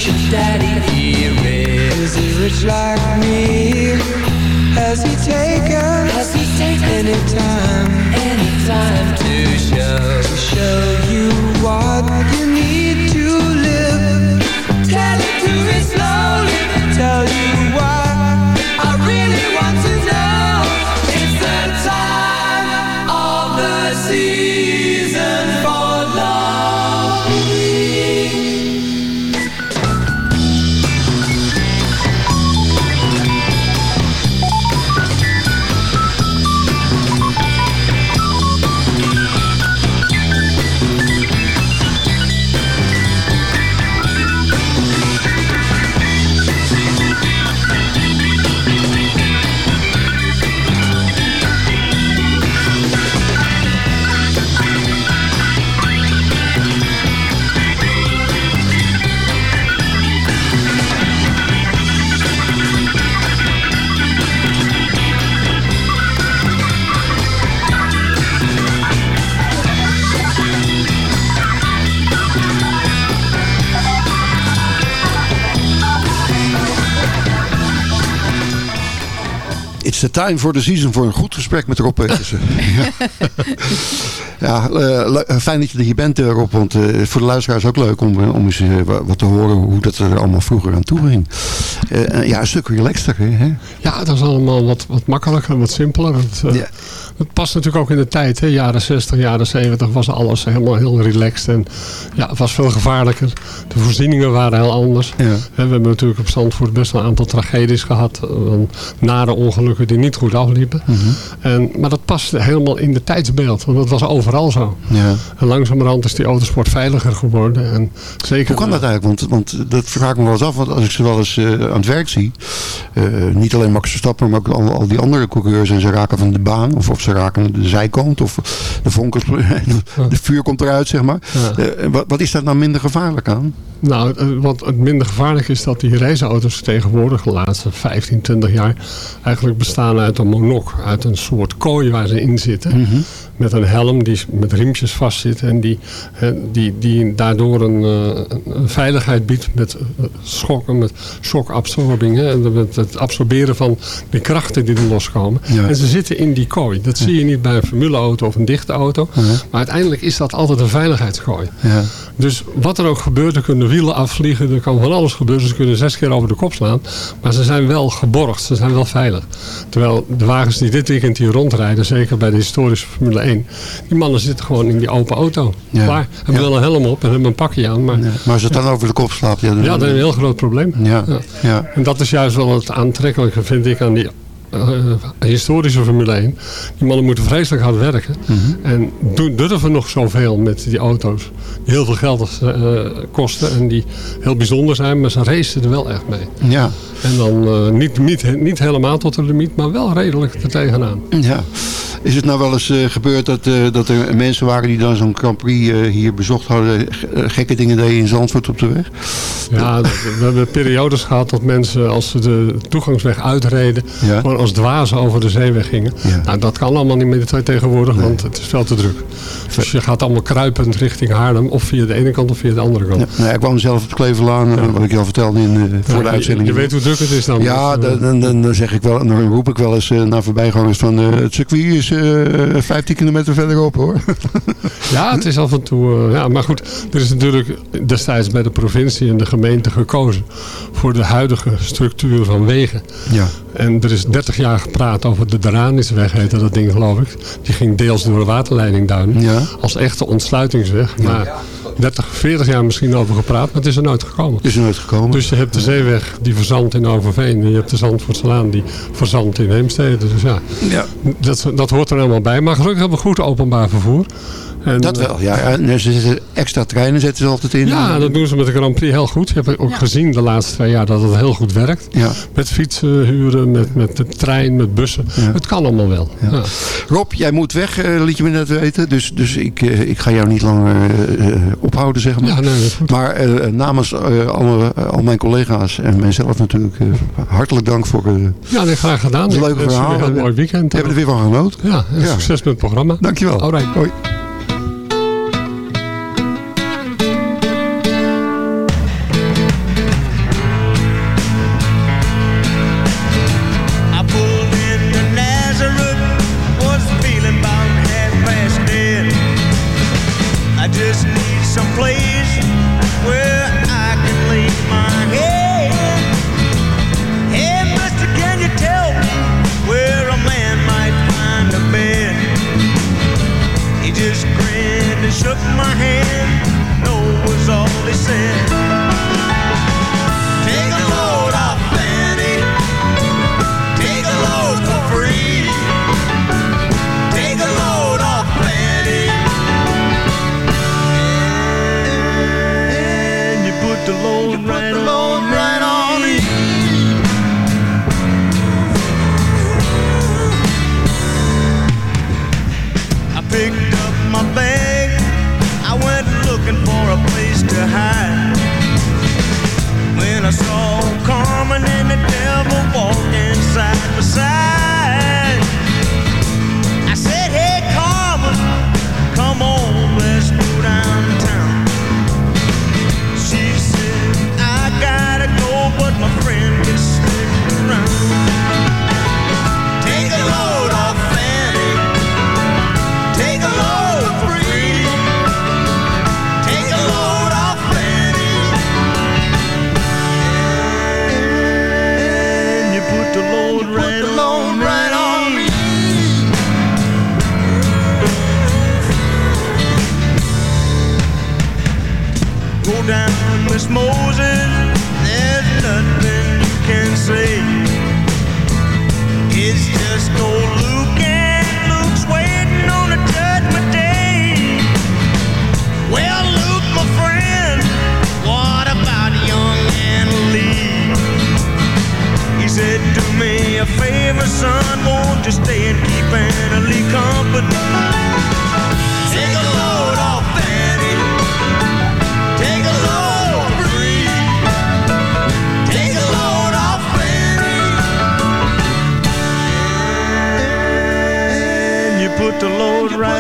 your daddy? He rich. Is he rich like me? Has he taken? Has he taken any time? Any time to show to show you what time for the season voor een goed gesprek met Rob Petersen. ja, eh, eh, fijn dat je er hier bent eh, Rob. Want voor de luisteraars ook leuk om, om eens wa- wat te horen hoe dat er allemaal vroeger aan toe ging. Eh, eh, ja, een stuk relaxter. Hè? Ja, dat is allemaal wat, wat makkelijker, wat simpeler. Het, eh, Ja. het past natuurlijk ook in de tijd. Hè? Jaren 60, jaren 70 was alles helemaal heel relaxed. En ja, het was veel gevaarlijker. De voorzieningen waren heel anders. Ja. We hebben natuurlijk op Zandvoort best wel een aantal tragedies gehad. eh, nare ongelukken die niet goed afliepen. Mhm. en, maar dat paste helemaal in de tijdsbeeld. Want dat was overal zo. Ja. En langzamerhand is die autosport veiliger geworden. En zeker, Hoe kan dat eigenlijk? Want, want dat vraag ik me wel eens af. Want als ik ze wel eens aan het werk zie. eh, niet alleen Max Verstappen, maar ook al, al die andere coureurs. En ze raken van de baan. Of, of ze raken de zijkant. Of de vonken, de vuur komt eruit, zeg maar. Eh, wat, wat is daar nou minder gevaarlijk aan? Nou, eh, wat het minder gevaarlijk is dat die raceauto's tegenwoordig de laatste 15, 20 jaar eigenlijk bestaan uit een monok. Uit een soort kooi waar ze in zitten. Mhm. Met een helm die met riempjes vastzit en die, die, die daardoor een, eh, een veiligheid biedt met eh, schokken, met hè, Met het absorberen van de krachten die er loskomen. Ja. En ze zitten in die kooi. Dat zie je niet bij een formuleauto of een dichte auto. Maar uiteindelijk is dat altijd een veiligheidskooi. Ja. Dus wat er ook gebeurt, er kunnen wielen afvliegen, er kan van alles gebeuren. Ze kunnen zes keer over de kop slaan. Maar ze zijn wel geborgd, ze zijn wel veilig. Terwijl de wagens die dit weekend hier rondrijden, zeker bij de historische Formule 1, die mannen zitten gewoon in die open auto. Ja. Klaar, hebben wel een helm op en hebben een pakje aan. Maar, Maar als het dan over de kop slaapt... Ja, dan, ja, dat is een heel groot probleem. Ja, ja. En dat is juist wel het aantrekkelijke, vind ik, aan die historische Formule 1. Die mannen moeten vreselijk hard werken. Mhm. En doen, durven nog zoveel met die auto's. Die heel veel geld eh, kosten en die heel bijzonder zijn. Maar ze racen er wel echt mee. Ja. En dan eh, niet, niet, niet helemaal tot de limiet, maar wel redelijk er tegenaan. Ja. Is het nou wel eens eh, gebeurd dat, eh, dat er mensen waren die dan zo'n Grand Prix eh, hier bezocht hadden, eh, gekke dingen deden in Zandvoort op de weg? Ja, we hebben periodes gehad dat mensen als ze de toegangsweg uitreden, Ja. gewoon als dwazen over de zeeweg gingen. Nou, dat kan allemaal niet meer tegenwoordig, want het is veel te druk. Dus je gaat allemaal kruipend richting Haarlem, of via de ene kant of via de andere kant. Ja, nou, ja, ik woon zelf op Kleverlaan, wat ik je al vertelde in, eh, voor Ja, de je- uitzending. Je, weet hoe druk het is dan. Ja, Dus, eh, dan, dan, dan zeg ik wel, dan roep ik wel eens eh, naar voorbijgangers van het circuit is eh 15 kilometer verderop hoor. Ja, het is af en toe... ja, maar goed, er is natuurlijk destijds bij de provincie en de gemeente gekozen voor de huidige structuur van wegen. Ja. En er is 30 jaar gepraat over de Deranisweg, heette dat ding geloof ik. Die ging deels door de waterleiding Duinen. Ja. Als echte ontsluitingsweg. Maar 30, 40 jaar misschien over gepraat, maar het is er nooit gekomen. Is er nooit gekomen. Dus je hebt de zeeweg die verzandt in Overveen. En je hebt de Zandvoortselaan die verzandt in Heemstede. Dus ja, Ja. dat, dat hoort er allemaal bij. Maar gelukkig hebben we goed openbaar vervoer. En, Dat wel, ja. En ze zetten extra treinen zetten ze altijd in. ja, dat doen ze met de Grand Prix heel goed. Je hebt ook gezien de laatste twee jaar dat het heel goed werkt. Ja. Met fietsen huren, met, met de trein, met bussen. Het kan allemaal wel. Ja. Rob, jij moet weg, eh, liet je me net weten. Dus, dus ik, eh, ik ga jou niet langer eh, eh, ophouden, zeg maar. Nee. Maar namens eh, alle, al mijn collega's en mijzelf natuurlijk, eh, hartelijk dank voor Ja, nee, graag gedaan. het Ik leuke verhaal. Een mooi weekend. We hebben er weer van genoten. Ja, en succes met het programma. Dankjewel. Alright. Hoi. My hand.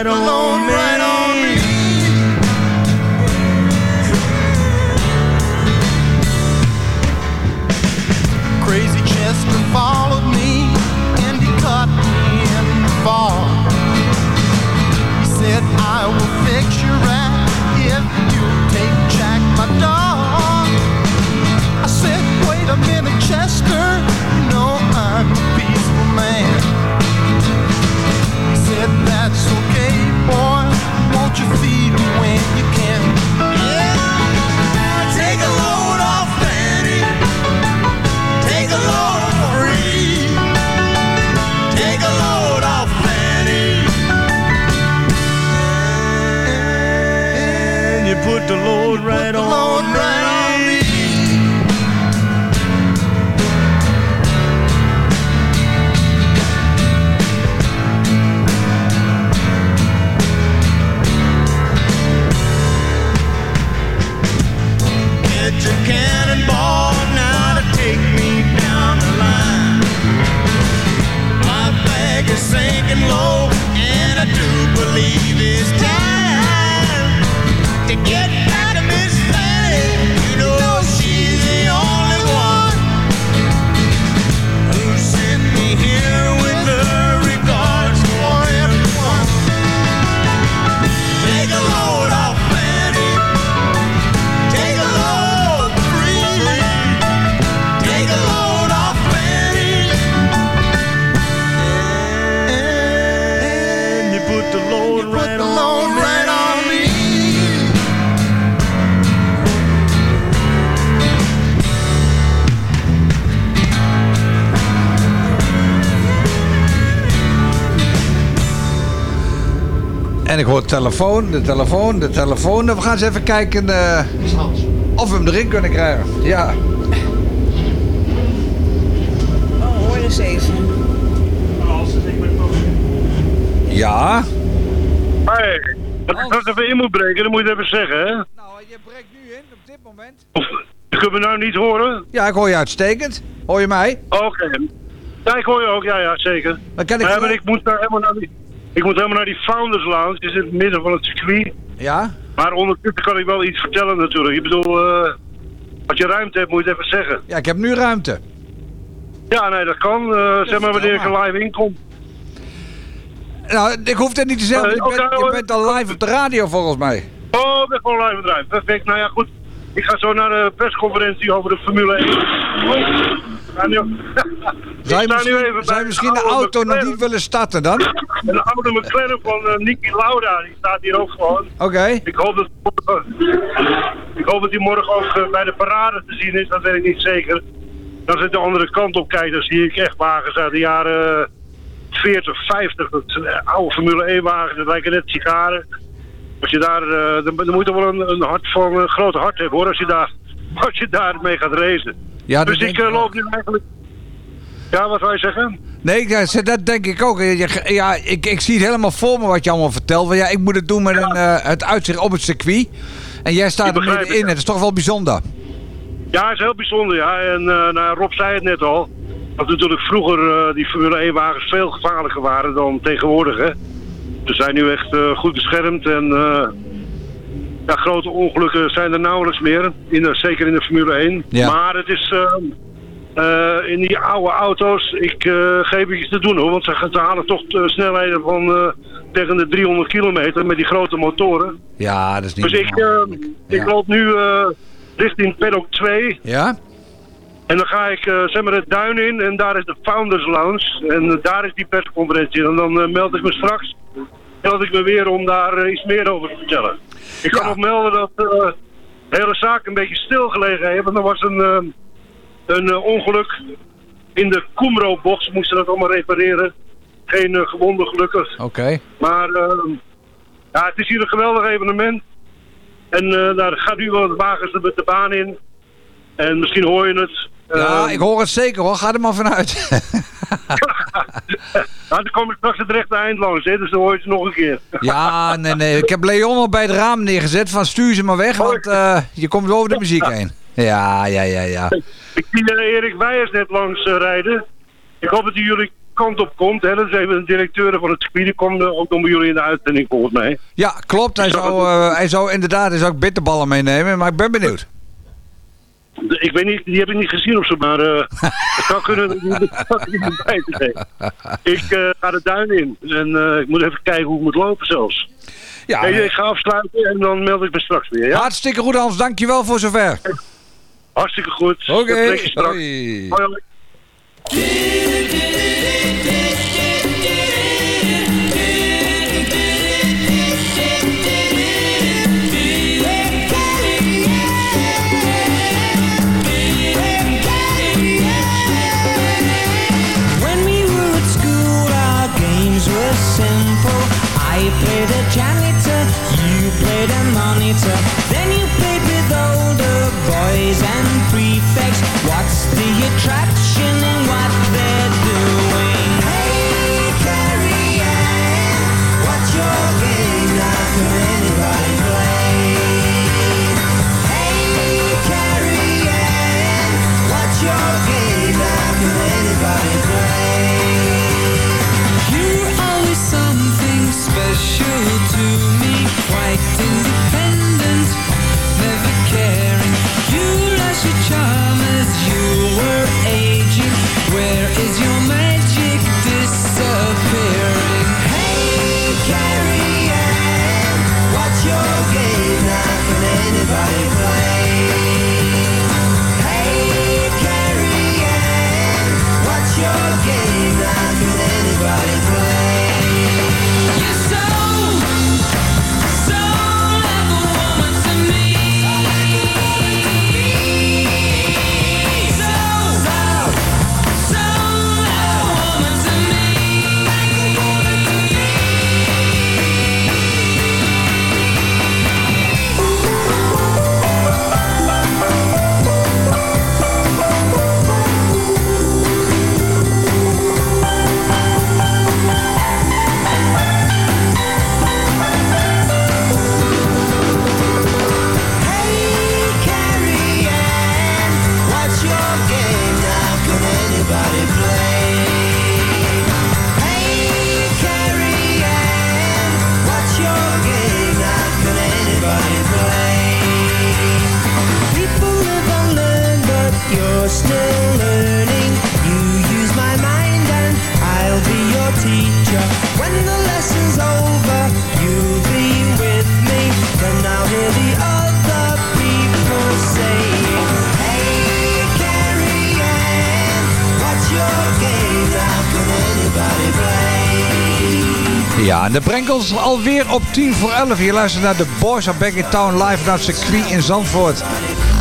alone. En ik hoor telefoon, de telefoon, de telefoon. Nou, We gaan eens even kijken eh, of we hem erin kunnen krijgen. Ja. Oh, hoor eens even. Ja. Hey, als ik dat even in moet breken, dan moet je het even zeggen, hè? Nou, je breekt nu in op dit moment. Of, kunnen we nou niet horen? Ja, ik hoor je uitstekend. Hoor je mij? Oké. Ja, ik hoor je ook, ja, ja, zeker. Dan kan ik Maar maar ik moet daar helemaal naar die, ik moet helemaal naar die Founders Lounge, die is in het midden van het circuit. Ja? Maar ondertussen kan ik wel iets vertellen natuurlijk. Ik bedoel, eh, als je ruimte hebt, moet je het even zeggen. Ja, ik heb nu ruimte. Ja, nee, dat kan. Eh, zeg maar wanneer ik er live in kom. Nou, ik hoef het niet te zeggen. Eh, je, bent, oké, je bent al live op de radio volgens mij. Oh, ik ben gewoon live bedrijf. Perfect. Nou ja, goed. Ik ga zo naar de persconferentie over de Formule 1. Oh. Ja, nu- Zou nu misschien, de auto nog niet willen starten dan? Een oude McLaren van eh Niki Lauda, die staat hier ook gewoon. Oké. Ik hoop dat, ik hoop dat hij morgen ook eh, bij de parade te zien is, dat weet ik niet zeker. Als ik de andere kant op kijk, dan zie ik echt wagens uit de jaren eh, 40, 50. Dat zijn eh, oude Formule 1 wagens, dat lijken net sigaren. Als je daar, eh, dan, dan moet je wel een, een, hart van, een grote hart hebben hoor, als je daar, als je daar mee gaat racen. Ja, dat dus ik eh, wel. loop nu eigenlijk... Ja, wat je zeggen? Nee, ja, dat denk ik ook. Ja, ik, ik zie het helemaal voor me wat je allemaal vertelt. Want ja, ik moet het doen met een, eh, het uitzicht op het circuit. En jij staat er middenin. het. Het is toch wel bijzonder. Ja, het is heel bijzonder, ja. En eh, nou, Rob zei het net al. Dat natuurlijk vroeger eh, die Formule 1 wagens veel gevaarlijker waren dan tegenwoordig, hè. Ze zijn nu echt eh, goed beschermd en eh, ja, grote ongelukken zijn er nauwelijks meer. In de, zeker in de Formule 1. Ja. Maar het is eh, in die oude auto's, ik geef iets te doen hoor. Want ze, ze halen toch snelheden van tegen de 300 kilometer met die grote motoren. Ja, dat is niet Dus ik, ik loop nu richting paddock 2. Ja? En dan ga ik eh, zeg maar het duin in en daar is de Founders Lounge. En eh, daar is die persconferentie. En dan eh, meld ik me straks. Meld ik me weer om daar iets meer over te vertellen. Ik kan nog melden dat de hele zaak een beetje stilgelegen heeft. Want er was een, een ongeluk in de Kumro-box. Moesten dat allemaal repareren. Geen gewonden gelukkig. Oké. Maar ja, het is hier een geweldig evenement. En daar gaat nu wel wat wagens de, de baan in. En misschien hoor je het. Ja, Eh, ik hoor het zeker hoor. Ga er maar vanuit. nou, dan kom ik straks het rechte eind langs, hè, dus dan hoor je het nog een keer. ja, nee, nee. Ik heb Leon al bij het raam neergezet van stuur ze maar weg. Want eh, je komt over de muziek heen. Ja, ja, ja, ja. Ik zie eh, Erik Weijers net langs eh, rijden. Ik hoop dat hij jullie kant op komt. Hè, dat is even een directeur van het circuit. Die komt ook nog bij jullie in de uitzending volgens mij. Ja, klopt. Hij zou, hij zou inderdaad hij zou ook bitterballen meenemen, maar ik ben benieuwd. Ik weet niet, die heb ik niet gezien of zo, maar eh het zou kunnen dat ik ik niet bij te zijn. Ik eh, ga de duin in en eh, ik moet even kijken hoe ik moet lopen zelfs. Ja, nee. ik ga afsluiten en dan meld ik me straks weer. Ja? Hartstikke goed, Hans. Dankjewel voor zover. Hartstikke goed. Oké, Dat en de brengt ons alweer op 10 voor 11. Je luistert naar de Boys Are Back in Town live vanuit het circuit in Zandvoort.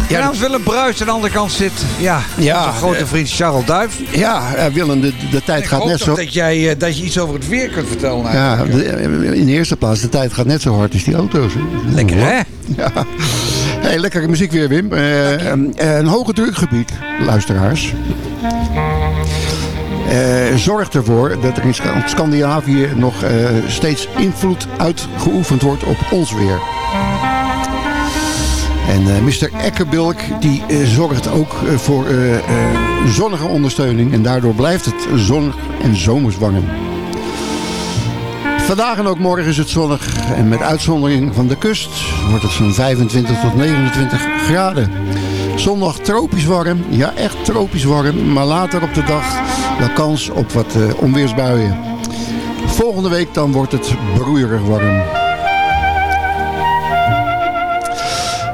Ja, namens Willem Bruis aan de andere kant zit ja, Ja, onze grote eh, vriend Charles Duif. Ja, eh, Willem, de, de tijd Ik gaat net zo... dat, jij, eh, dat je iets over het weer kunt vertellen. Ja, eigenlijk. de- in de eerste plaats, de tijd gaat net zo hard als die auto's. Lekker, hè? Ja. Hey, lekkere muziek weer, Wim. Eh, een hoge drukgebied, luisteraars. Eh, zorgt ervoor dat er in Sca- Scandinavië nog eh, steeds invloed uitgeoefend wordt op ons weer. En eh Mr. Eckerbilk die zorgt ook voor zonnige ondersteuning. En daardoor blijft het zonnig en zomers warm. Vandaag en ook morgen is het zonnig. En met uitzondering van de kust wordt het zo'n 25 tot 29 graden. Zondag tropisch warm. Ja, echt tropisch warm. Maar later op de dag wel kans op wat eh, onweersbuien. Volgende week dan wordt het broeierig warm.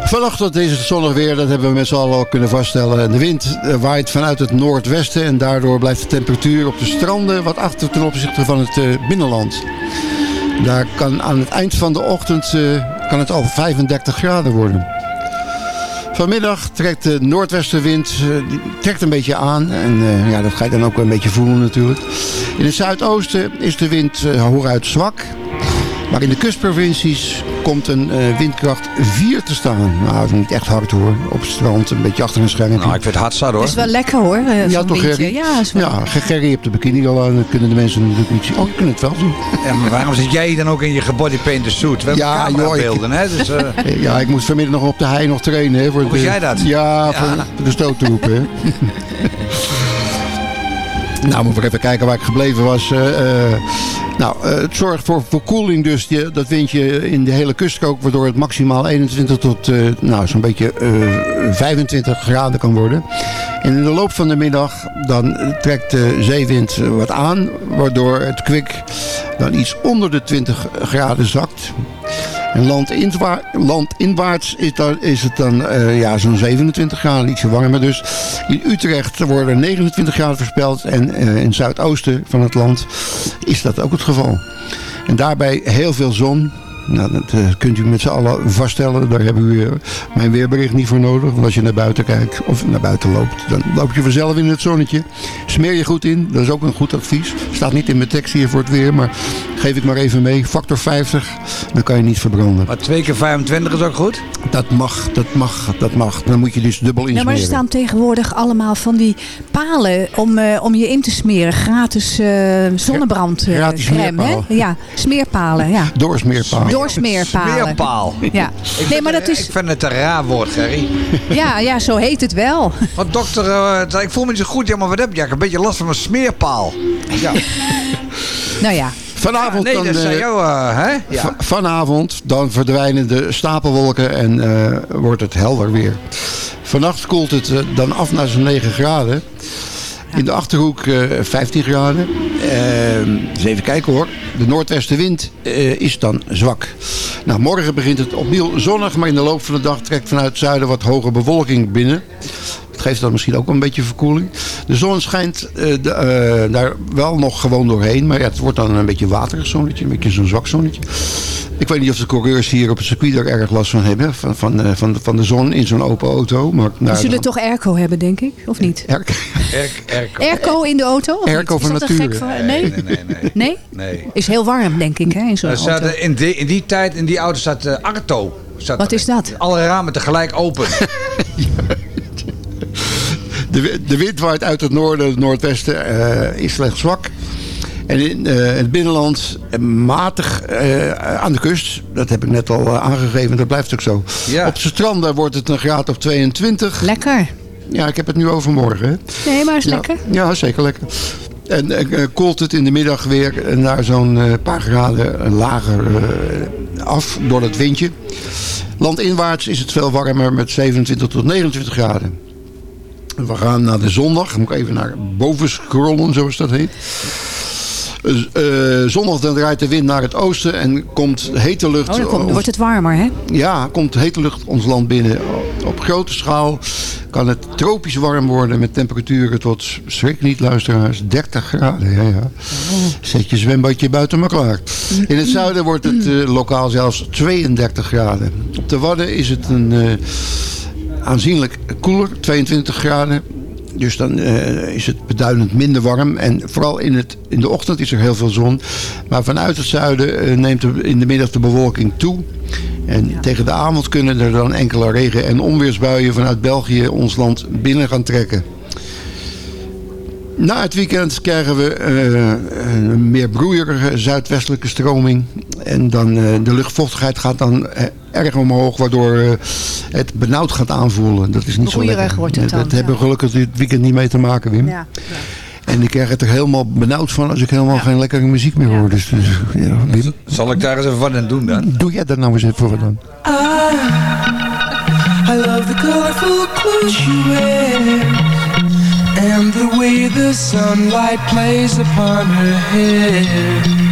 Vanochtend is het zonnig weer, dat hebben we met z'n allen al kunnen vaststellen. De wind eh, waait vanuit het noordwesten en daardoor blijft de temperatuur op de stranden wat achter ten opzichte van het eh, binnenland. Daar kan aan het eind van de ochtend kan het al 35 graden worden. Vanmiddag trekt de noordwestenwind eh, trekt een beetje aan. En eh, ja, dat ga je dan ook een beetje voelen natuurlijk. In het zuidoosten is de wind eh, hooguit zwak. Maar in de kustprovincies komt een eh, windkracht 4 te staan. Nou, dat is niet echt hard hoor. Op het strand, een beetje achter een schermpje. Nou, ik vind het hard zat hoor. is wel lekker hoor, eh, Ja, toch. Gerry? Ja, is wel- Ja, Gerry hebt de bikini al aan. Dan kunnen de mensen natuurlijk niet zien. Oh, je kunt het wel zien. Ja, maar waarom zit jij dan ook in je gebodypainted suit? We hebben Ja, joh, ik- camerabeelden, hè? Dus, eh, Ja, ik moest vanmiddag nog op de hei nog trainen. Hè, voor Hoe de, jij dat? Ja, Ja. voor de stoottroep. Hè. Nou, moet ik even kijken waar ik gebleven was. Eh, eh, nou, eh, het zorgt voor verkoeling dus, dat windje in de hele kuststrook, waardoor het maximaal 21 tot eh, nou, zo'n beetje eh, 25 graden kan worden. En in de loop van de middag dan trekt de zeewind eh, wat aan, waardoor het kwik dan iets onder de 20 graden zakt. En landinwa- landinwaarts is, is het dan eh, ja, zo'n 27 graden, ietsje warmer dus. In Utrecht worden 29 graden voorspeld en eh, in het zuidoosten van het land is dat ook het geval. En daarbij heel veel zon. Nou, dat eh, kunt u met z'n allen vaststellen. Daar hebben u eh, mijn weerbericht niet voor nodig. Want als je naar buiten kijkt of naar buiten loopt, dan loop je vanzelf in het zonnetje. Smeer je goed in, dat is ook een goed advies. Staat niet in mijn tekst hier voor het weer, maar geef ik maar even mee. Factor 50, dan kan je niet verbranden. Maar 2 keer 25 is ook goed? Dat mag, dat mag, dat mag. Dan moet je dus dubbel Nou, insmeren. maar er staan tegenwoordig allemaal van die palen om, eh, om je in te smeren. Gratis eh zonnebrandcrème. Gratis smeerpaal. hè? Ja, smeerpalen. Ja. Doorsmeerpaal. Doorsmeerpalen. Smeerpaal. Ja. Ik Nee, maar vind- dat is... Ik vind het een raar woord, Gerry. Ja, ja, zo heet het wel. Want dokter, eh, ik voel me niet zo goed. Ja, maar wat heb je? Ik heb een beetje last van mijn smeerpaal. Ja. Nou ja. Vanavond nee, dan, eh, jou, eh, hè? Ja. Va- Vanavond dan verdwijnen de stapelwolken en eh, wordt het helder weer. Vannacht koelt het dan af naar zo'n 9 graden. In de Achterhoek eh, 15 graden. Eh, eens even kijken hoor. De noordwestenwind eh, is dan zwak. Nou, morgen begint het opnieuw zonnig, maar in de loop van de dag trekt vanuit het zuiden wat hoge bewolking binnen. Dat geeft dan misschien ook wel een beetje verkoeling. De zon schijnt eh, de, eh, daar wel nog gewoon doorheen. Maar ja, het wordt dan een beetje een waterig zonnetje. Een beetje zo'n zwak zonnetje. Ik weet niet of de coureurs hier op het circuit er erg last van hebben. Van, van, eh, van, de, van de zon in zo'n open auto. Maar, We nou, zullen dan- toch airco hebben, denk ik? Of niet? Airco in de auto? Of Airco van dat van- Nee? Nee, nee, nee. Nee? Nee. Is heel warm, denk ik, hè, in zo'n Er auto. in, die, in die tijd, in die auto staat eh, Arto. Staat Wat is dat? Alle ramen tegelijk open. De, de wind waait uit het noorden, het noordwesten eh, is slechts zwak. En in eh, het binnenland eh, matig eh, aan de kust. Dat heb ik net al aangegeven, dat blijft ook zo. Op de stranden wordt het een graad of 22. Lekker. Ja, ik heb het nu over morgen. Hè? Nee, maar is Ja, lekker. Ja, zeker lekker. En koelt het in de middag weer naar zo'n eh, paar graden lager eh, af door het windje. Landinwaarts is het veel warmer met 27 tot 29 graden. We gaan naar de zondag. Moet ik even naar boven scrollen, zoals dat heet. Eh, eh, zondag dan draait de wind naar het oosten en komt hete lucht... Oh, dan, komt, dan ons- wordt het warmer, hè? ja, komt hete lucht ons land binnen. Op grote schaal kan het tropisch warm worden met temperaturen tot, schrik niet luisteraars, 30 graden. Ja, ja. Zet je zwembadje buiten maar klaar. In het zuiden wordt het eh, lokaal zelfs 32 graden. Op de Wadden is het een eh, aanzienlijk koeler, 22 graden. Dus dan eh, is het beduidend minder warm. En vooral in, het, in de ochtend is er heel veel zon. Maar vanuit het zuiden eh, neemt de, in de middag de bewolking toe. En tegen de avond kunnen er dan enkele regen- en onweersbuien vanuit België ons land binnen gaan trekken. Na het weekend krijgen we eh, een meer broeierige zuidwestelijke stroming. En dan, de luchtvochtigheid gaat dan erg omhoog, waardoor eh, het benauwd gaat aanvoelen. Dat is niet zo lekker. wordt het Dat hebben we gelukkig dit weekend niet mee te maken, Wim. Ja. En ik krijg het er helemaal benauwd van als ik helemaal geen lekkere muziek meer hoor. Dus, dus, ja, Wim, Zal ik daar eens even wat aan doen dan? doe jij dat nou eens even wat dan? I love the colorful clothes she wears and the way the sunlight plays upon her hair.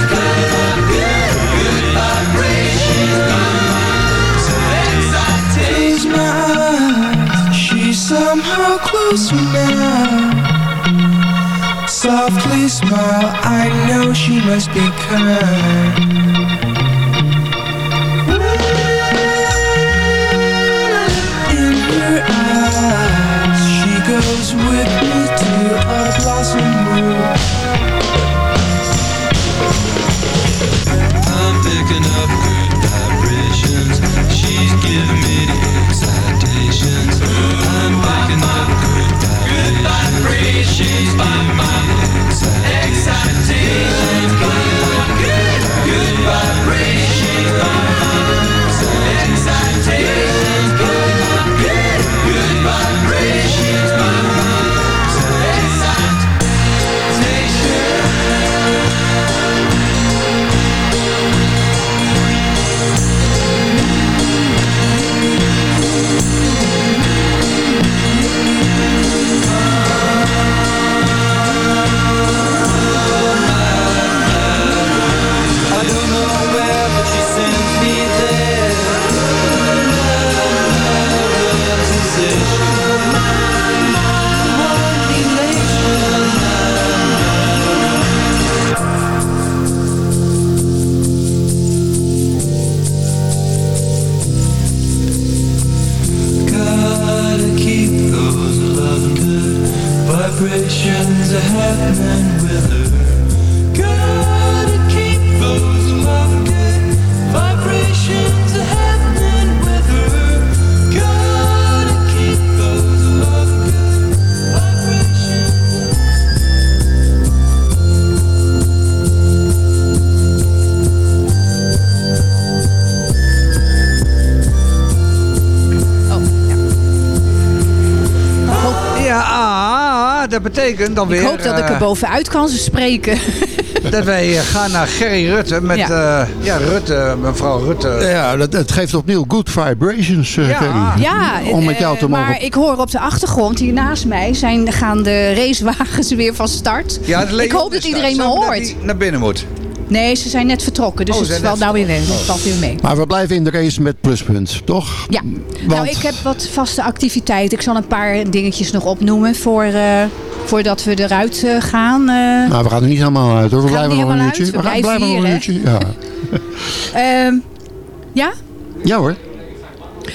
Closer now. Softly smile, I know she must be kind. Betekent dan weer... Ik hoop dat ik er eh, bovenuit kan spreken. dat wij eh, gaan naar Gerry Rutte met... Ja. Ja, ja Rutte, mevrouw Rutte. Ja, dat, het geeft opnieuw good vibrations, eh, Gerry. Ja, Om met jou eh, te mogen... maar ik hoor op de achtergrond, hier naast mij, zijn, gaan de racewagens weer van start. Ja, ik hoop dat iedereen me dat hoort. die naar binnen moet. Nee, ze zijn net vertrokken, dus Oh, het valt net nou weer weg. Het valt weer mee. Maar we blijven in de race met pluspunt, toch? Ja, nou ik heb wat vaste activiteiten. Ik zal een paar dingetjes nog opnoemen voor, eh, voordat we eruit eh, gaan. eh. Nou, we gaan er niet helemaal uit hoor. We we blijven nog een uurtje. uit? We gaan blijven nog een uurtje. Ja. Ehm, ja? ja hoor.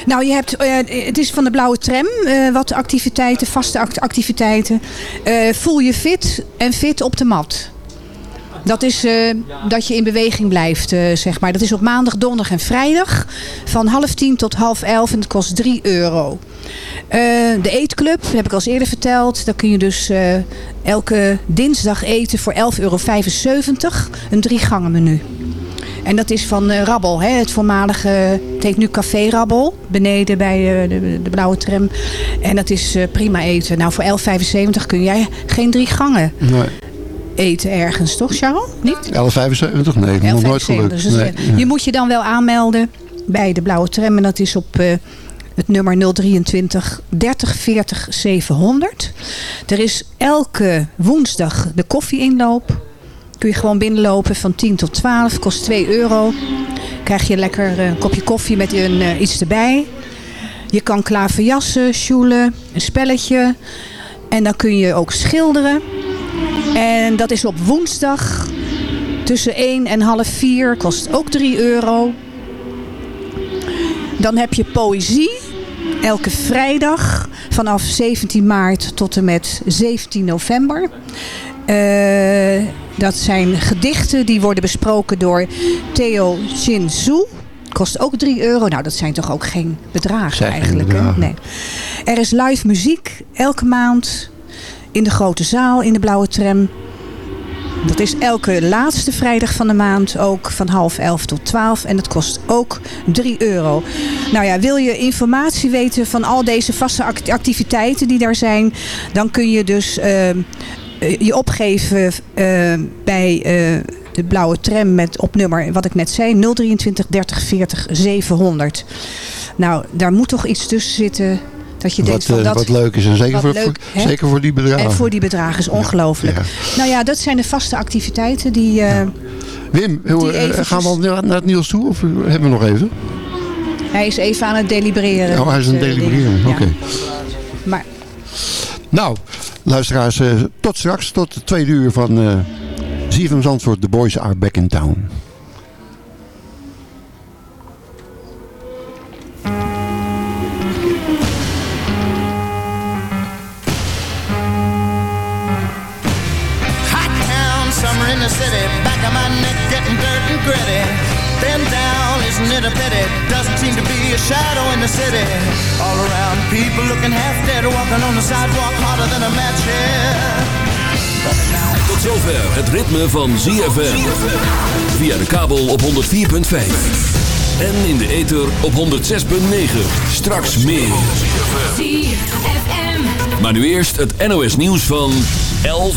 Nou, je hebt, eh, het is van de blauwe tram, eh, wat activiteiten, vaste act- activiteiten. Eh, voel je fit en fit op de mat. Dat is eh, dat je in beweging blijft, eh, zeg maar. Dat is op maandag, donderdag en vrijdag. Van half tien tot half elf en het kost 3 euro. Eh, de eetclub, dat heb ik al eerder verteld. Daar kun je dus elke dinsdag eten voor 11,75 euro. Een drie gangen menu. En dat is van eh, Rabbel, hè, het voormalige, het heet nu Café Rabbel, beneden bij de, de blauwe tram. En dat is prima eten. Nou, voor 11,75 kun jij geen drie gangen Nee. Eten ergens, toch Charles? Niet? 11,75? Nee, nog nooit 11,75. gelukt. Dus Nee, eh, nee. Je moet je dan wel aanmelden bij de blauwe tram. En dat is op eh, het nummer 023 30 40 700. Er is elke woensdag de koffieinloop. Kun je gewoon binnenlopen van 10 tot 12. Kost 2 euro. Krijg je lekker eh, een kopje koffie met een, iets erbij. Je kan klaverjassen, sjoelen, een spelletje. En dan kun je ook schilderen. En dat is op woensdag tussen 1 en half 4. Kost ook 3 euro. Dan heb je poëzie. Elke vrijdag vanaf 17 maart tot en met 17 november. Eh, dat zijn gedichten die worden besproken door Theo Jin Su. Kost ook 3 euro. Nou, dat zijn toch ook geen bedragen geen eigenlijk. Hè? Nee. Er is live muziek elke maand in de grote zaal in de blauwe tram. Dat is elke laatste vrijdag van de maand ook van half elf tot twaalf. En dat kost ook 3 euro. Nou ja, wil je informatie weten van al deze vaste act- activiteiten die daar zijn. Dan kun je dus eh, eh, je opgeven eh, bij de blauwe tram met op nummer wat ik net zei. 023 30 40 700. Nou, daar moet toch iets tussen zitten. Dat je denkt Wat, van eh, dat, wat leuk is. En zeker, voor, leuk, voor- hè? zeker voor die bedragen. En voor die bedragen is ongelooflijk. Ja. Nou ja, dat zijn de vaste activiteiten die... eh, Wim, Die eh, gaan we al naar, het nieuws toe? Of hebben we nog even? Hij is even aan het delibereren. Oh, hij is aan het delibereren. Oké. Maar Nou, luisteraars, tot straks. Tot de tweede uur van eh ZFM Zandvoort. The Boys Are Back in Town. A shadow in the city. All around, people looking half dead, walking on the sidewalk harder than a match here. But zover het ritme van ZFM. Via de kabel op 104.5. En in de ether op 106.9. Straks meer. ZFM. Maar nu eerst het NOS nieuws van 11